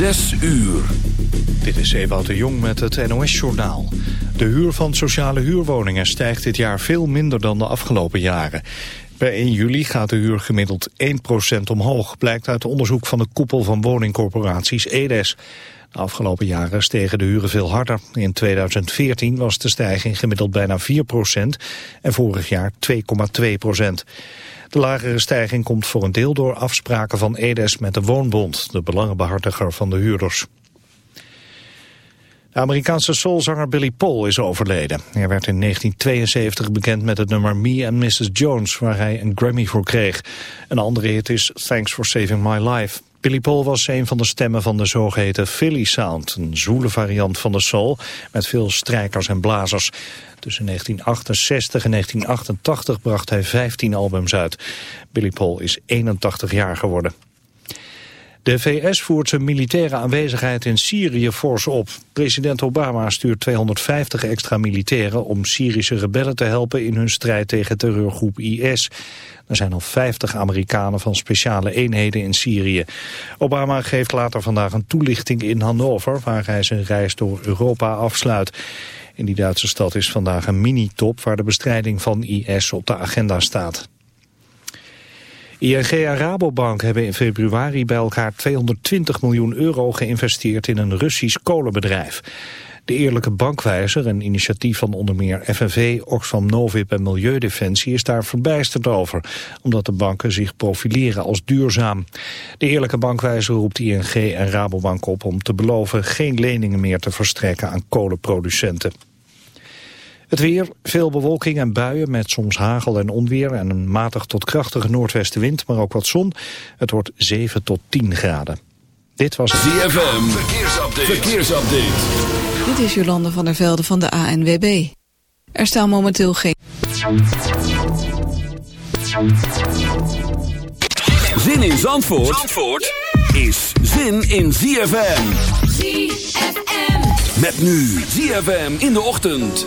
Zes uur. Dit is Ewout de Jong met het NOS-journaal. De huur van sociale huurwoningen stijgt dit jaar veel minder dan de afgelopen jaren. Per 1 juli gaat de huur gemiddeld 1% omhoog, blijkt uit onderzoek van de koepel van woningcorporaties EDES. De afgelopen jaren stegen de huren veel harder. In 2014 was de stijging gemiddeld bijna 4% en vorig jaar 2,2%. De lagere stijging komt voor een deel door afspraken van EDES met de Woonbond, de belangenbehartiger van de huurders. De Amerikaanse soulzanger Billy Paul is overleden. Hij werd in 1972 bekend met het nummer Me and Mrs. Jones, waar hij een Grammy voor kreeg. Een andere hit is Thanks for Saving My Life. Billy Paul was een van de stemmen van de zogeheten Philly Sound, een zoele variant van de soul met veel strijkers en blazers. Tussen 1968 en 1988 bracht hij 15 albums uit. Billy Paul is 81 jaar geworden. De VS voert zijn militaire aanwezigheid in Syrië fors op. President Obama stuurt 250 extra militairen om Syrische rebellen te helpen in hun strijd tegen terreurgroep IS. Er zijn al 50 Amerikanen van speciale eenheden in Syrië. Obama geeft later vandaag een toelichting in Hannover, waar hij zijn reis door Europa afsluit. In die Duitse stad is vandaag een mini-top waar de bestrijding van IS op de agenda staat. ING en Rabobank hebben in februari bij elkaar 220 miljoen euro geïnvesteerd in een Russisch kolenbedrijf. De Eerlijke Bankwijzer, een initiatief van onder meer FNV, Oxfam Novib en Milieudefensie, is daar verbijsterd over, omdat de banken zich profileren als duurzaam. De Eerlijke Bankwijzer roept ING en Rabobank op om te beloven geen leningen meer te verstrekken aan kolenproducenten. Het weer, veel bewolking en buien met soms hagel en onweer en een matig tot krachtige noordwestenwind, maar ook wat zon. Het wordt 7 tot 10 graden. Dit was ZFM, verkeersupdate. verkeersupdate. Dit is Jolande van der Velde van de ANWB. Er staan momenteel geen... Zin in Zandvoort, Zandvoort is zin in ZFM. ZFM. Met nu ZFM in de ochtend.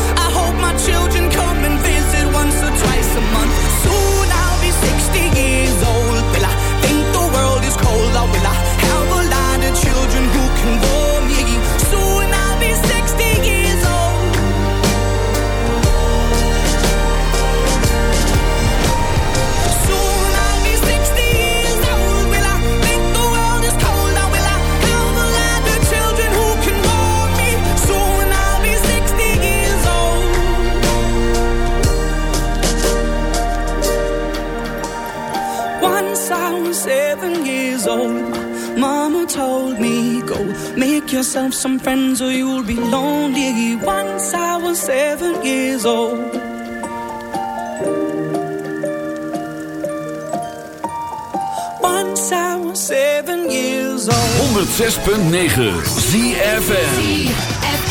Some friends or you'll be lonely. Once I was seven years old. Once I was seven years old. 106.9 ZFM.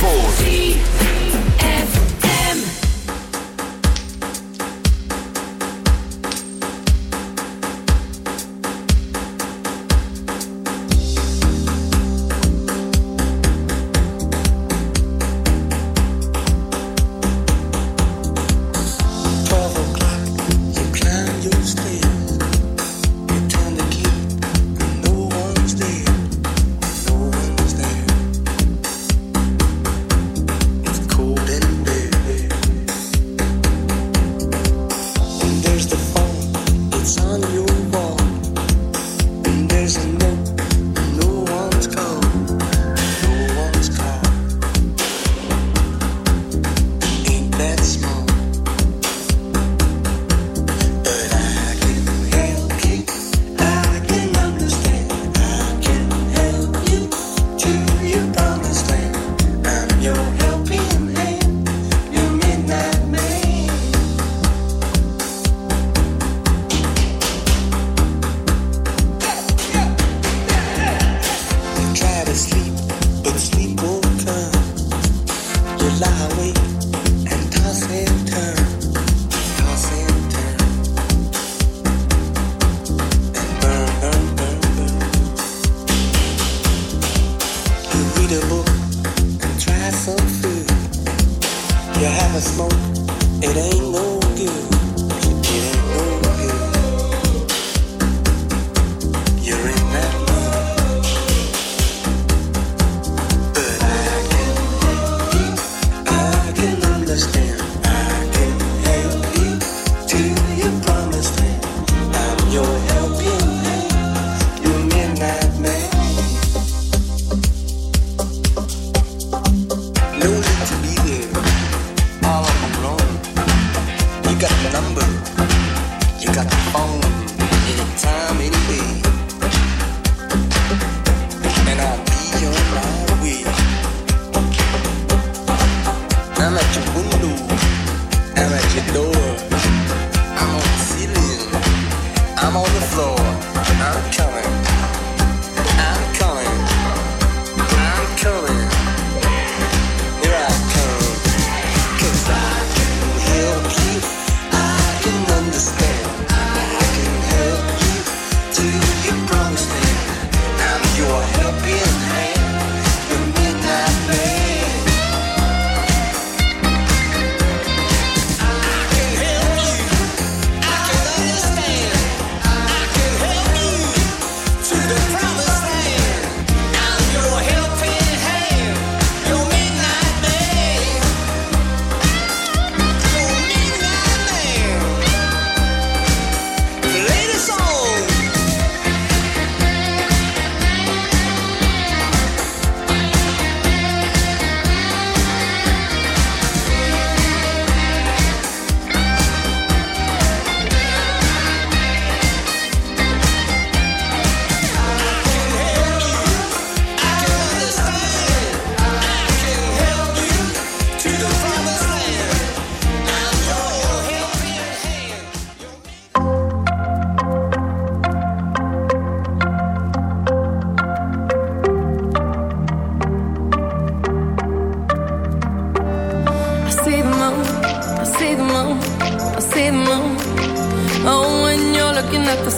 four three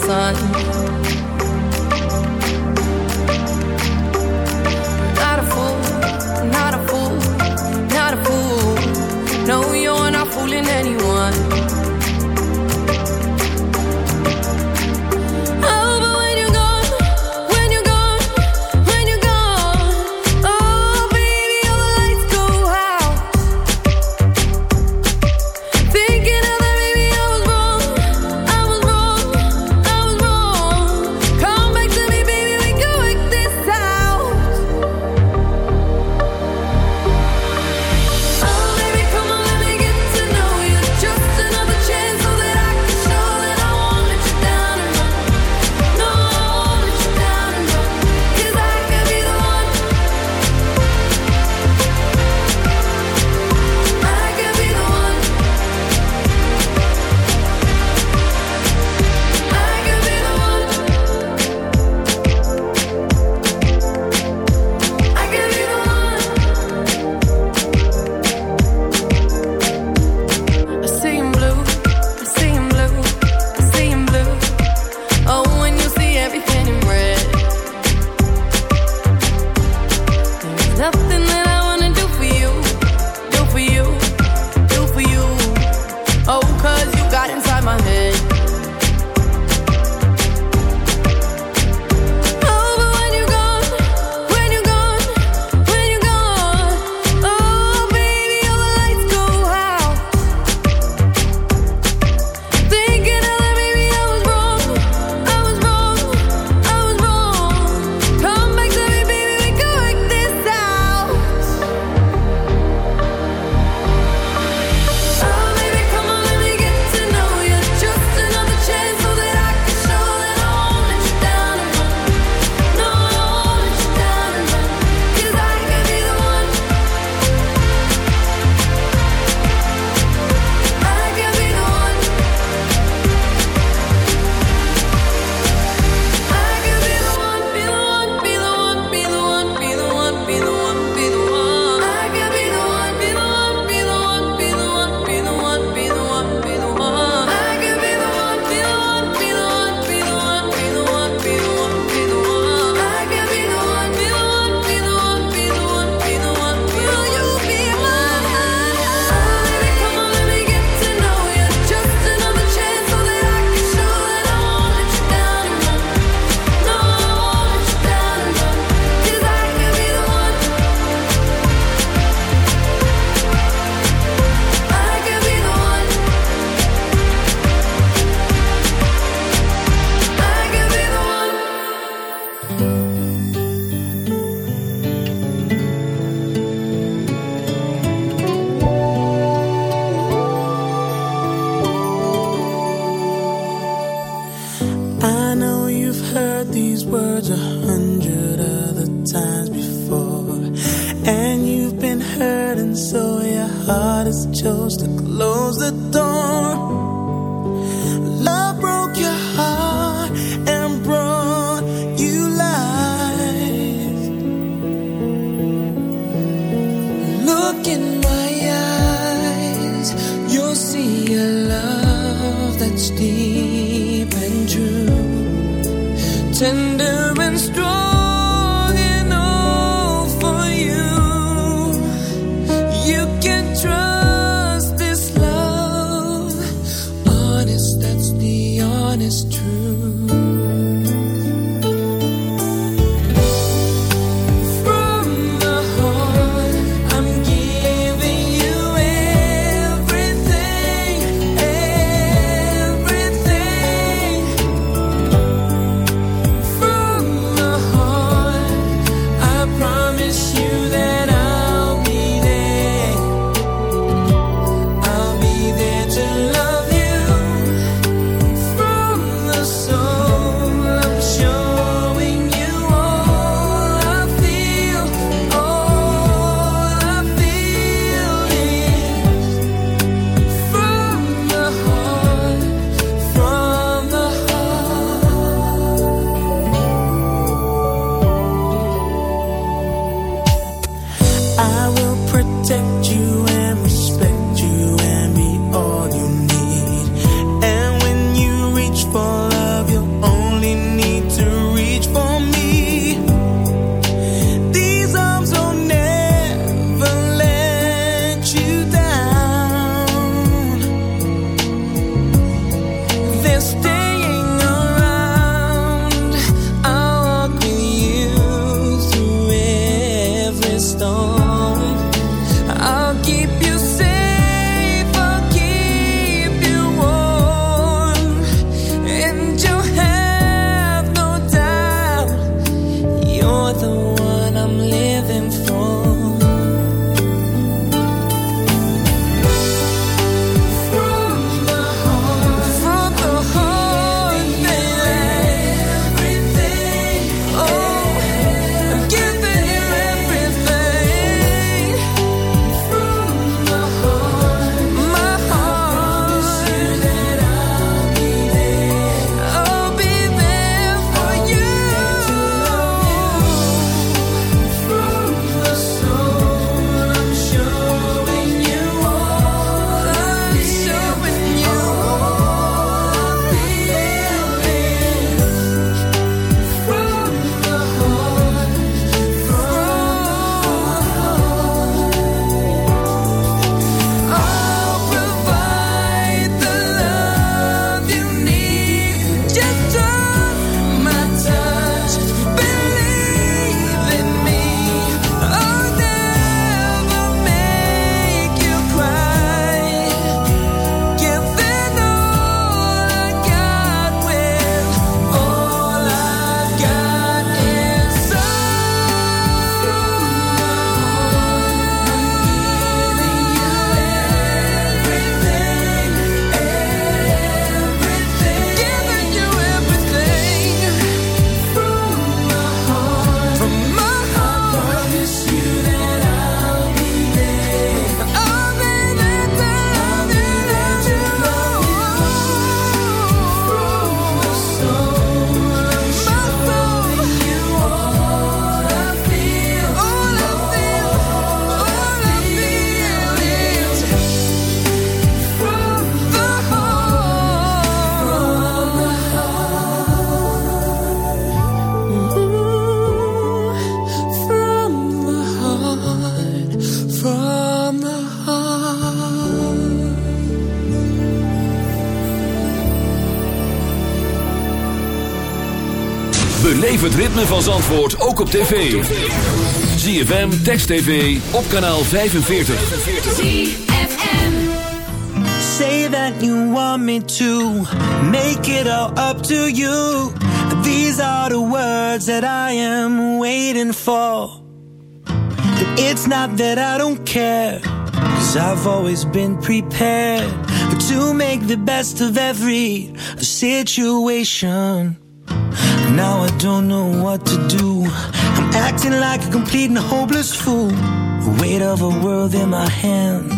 sun. Beleef het ritme van Zandvoort ook op tv. ZFM, Text TV, op kanaal 45. ZFM. Say that you want me to make it all up to you. These are the words that I am waiting for. It's not that I don't care, cause I've always been prepared to make the best of every situation. Now I don't know what to do. I'm acting like a complete and hopeless fool. The weight of a world in my hands.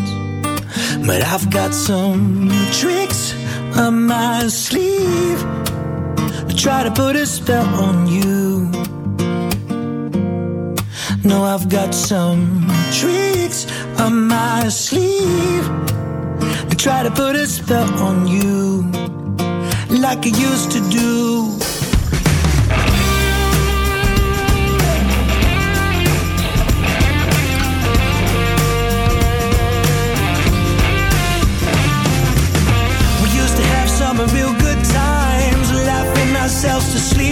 But I've got some tricks up my sleeve to try to put a spell on you. No, I've got some tricks up my sleeve to try to put a spell on you like I used to do.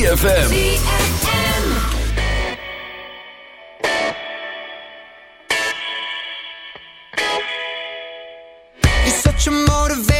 ZFM. You're such a motivator,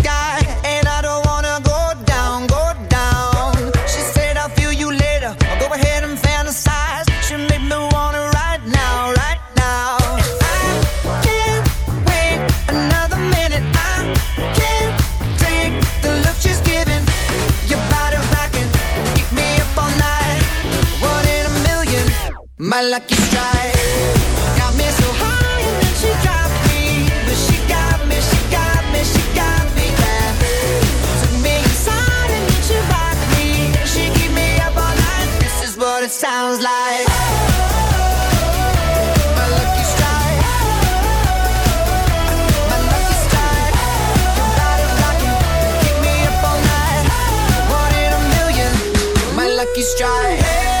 Hey,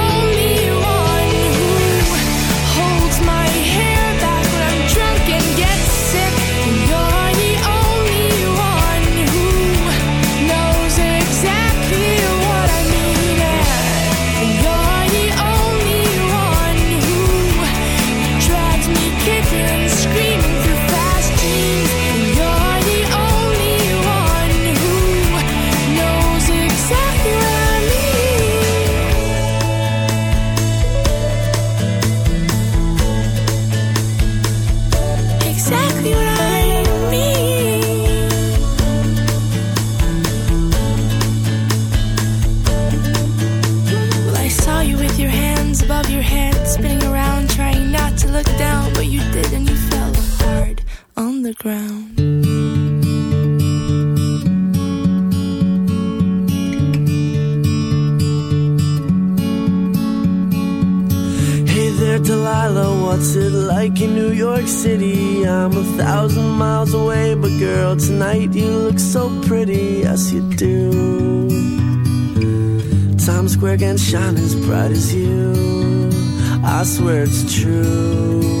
you did, and you fell hard on the ground. Hey there, Delilah, what's it like in New York City? I'm a thousand miles away, but girl, tonight you look so pretty, yes you do. Times Square can shine as bright as you, I swear it's true.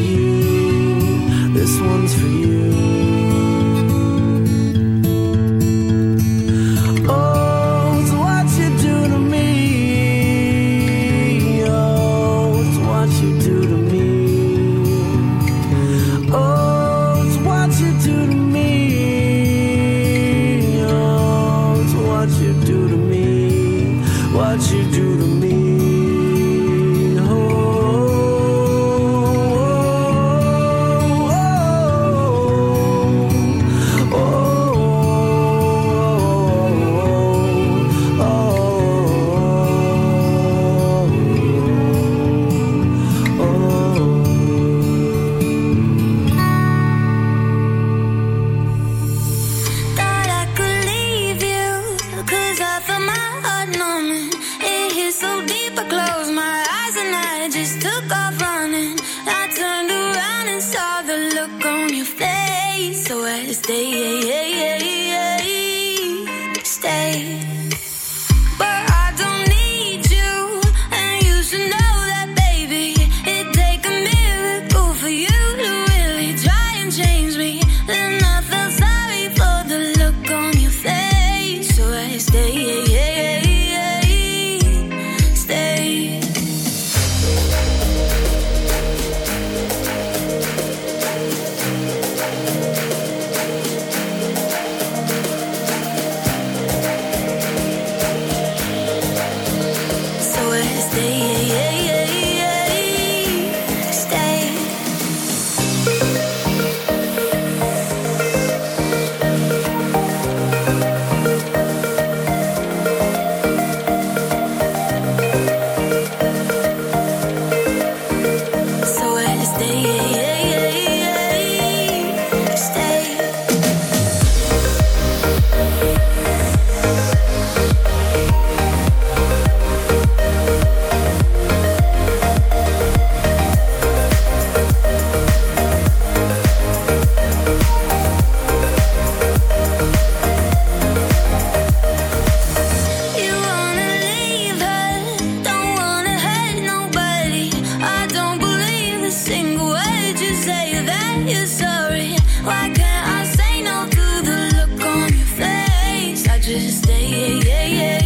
stay,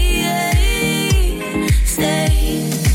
stay.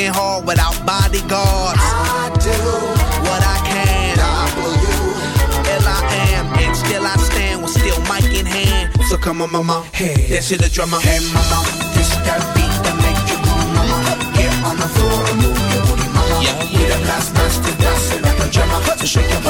and looking hard without bodyguards. I do what I can. W. Ill I am, and still I stand with still mic in hand. So come on, mama, hey, This is the drummer. hey, mama, this that beat that make you move, mama. Get on the floor and move your booty, mama. We the blast masters, blasting up the drummer. So shake your bum,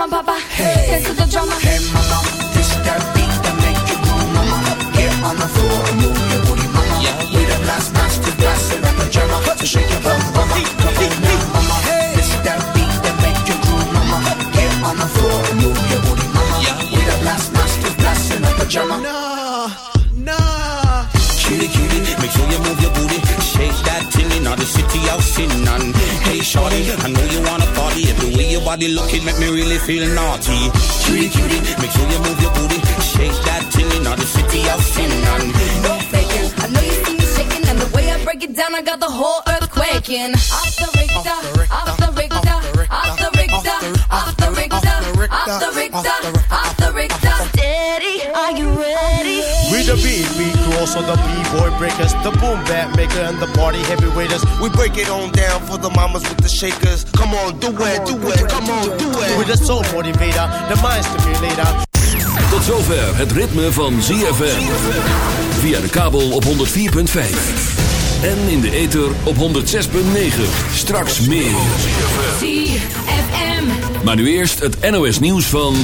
on, Papa, dance to the drummer. Hey mama, this that beat that make you move, mama. Get on the floor and move your booty, mama. We the blast masters, blasting up the drummer. So shake your bum, mama. Come on now, mama. This that beat that make you groove, mama. Get on the floor and move your booty, mama. We the blast masters, blasting up the drummer. Nah, now the city of sin. And hey, shorty, I know you wanna party. If the way your body looking make me really feel naughty. Cutie, cutie, make sure you move your booty. Shake that tinny, now the city of sin. And No faking. I know you see me shaking, and the way I break it down, I got the whole earth quaking. Off the Richter, off the Richter, off the Richter, off the Richter, off the Richter, off the Richter. Steady, are also the b-boy breakers, the boom bap maker, and the party heavyweighters. We break it on down for the mamas with the shakers. Come on, do it, do it, come on, do it. With the soul motivator, the mind stimulator. Tot zover het ritme van ZFM. Via de kabel op 104.5. En in de ether op 106.9. Straks meer. ZFM. Maar nu eerst het NOS nieuws van...